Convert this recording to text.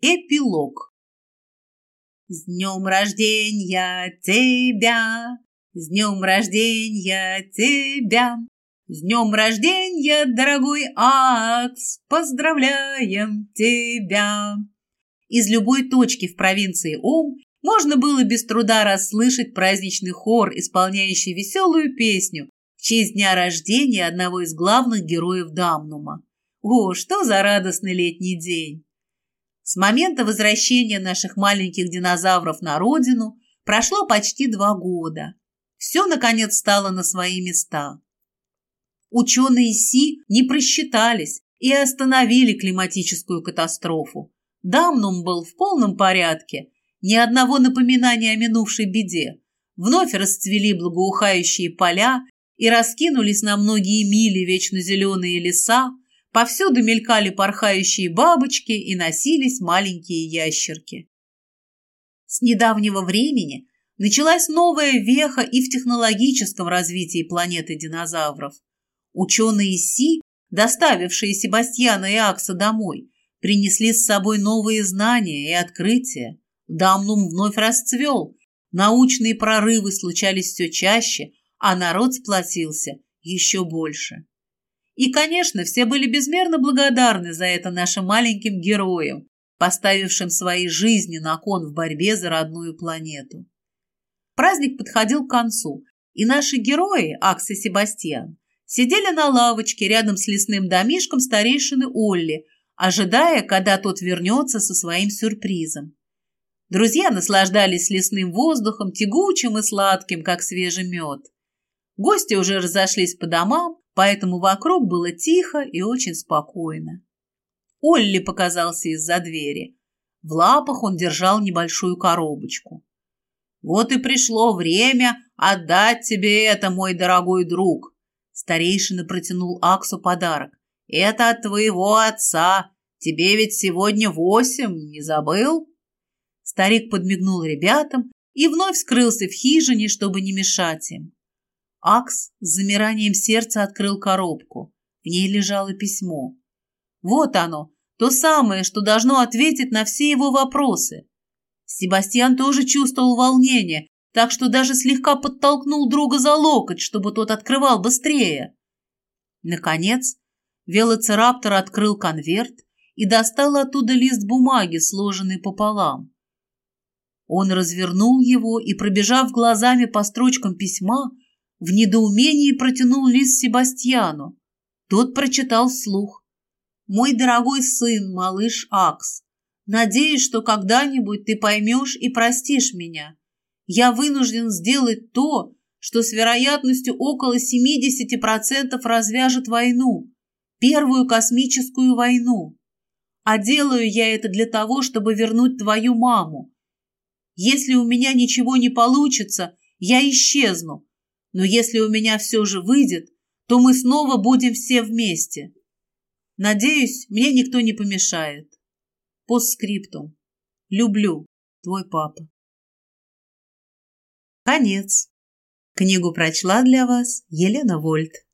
Эпилог. С днем рождения тебя, с днем рождения тебя, с днем рождения, дорогой Акс, поздравляем тебя. Из любой точки в провинции Ом можно было без труда расслышать праздничный хор, исполняющий веселую песню в честь дня рождения одного из главных героев Дамнума. О, что за радостный летний день! С момента возвращения наших маленьких динозавров на родину прошло почти два года. Все, наконец, стало на свои места. Ученые СИ не просчитались и остановили климатическую катастрофу. Дамнум был в полном порядке, ни одного напоминания о минувшей беде. Вновь расцвели благоухающие поля и раскинулись на многие мили вечно леса, Повсюду мелькали порхающие бабочки и носились маленькие ящерки. С недавнего времени началась новая веха и в технологическом развитии планеты динозавров. Ученые Си, доставившие Себастьяна и Акса домой, принесли с собой новые знания и открытия. Дамнум вновь расцвел, научные прорывы случались все чаще, а народ сплотился еще больше. И, конечно, все были безмерно благодарны за это нашим маленьким героям, поставившим свои жизни на кон в борьбе за родную планету. Праздник подходил к концу, и наши герои, Акс и Себастьян, сидели на лавочке рядом с лесным домишком старейшины Олли, ожидая, когда тот вернется со своим сюрпризом. Друзья наслаждались лесным воздухом, тягучим и сладким, как свежий мед. Гости уже разошлись по домам, поэтому вокруг было тихо и очень спокойно. Олли показался из-за двери. В лапах он держал небольшую коробочку. «Вот и пришло время отдать тебе это, мой дорогой друг!» Старейшина протянул Аксу подарок. «Это от твоего отца. Тебе ведь сегодня восемь, не забыл?» Старик подмигнул ребятам и вновь скрылся в хижине, чтобы не мешать им. Акс с замиранием сердца открыл коробку. В ней лежало письмо. Вот оно, то самое, что должно ответить на все его вопросы. Себастьян тоже чувствовал волнение, так что даже слегка подтолкнул друга за локоть, чтобы тот открывал быстрее. Наконец, велоцираптор открыл конверт и достал оттуда лист бумаги, сложенный пополам. Он развернул его и, пробежав глазами по строчкам письма, в недоумении протянул лист Себастьяну. Тот прочитал вслух. «Мой дорогой сын, малыш Акс, надеюсь, что когда-нибудь ты поймешь и простишь меня. Я вынужден сделать то, что с вероятностью около 70% развяжет войну, первую космическую войну. А делаю я это для того, чтобы вернуть твою маму. Если у меня ничего не получится, я исчезну, но если у меня все же выйдет, то мы снова будем все вместе. Надеюсь, мне никто не помешает. Постскриптум. Люблю. Твой папа. Конец. Книгу прочла для вас Елена Вольт.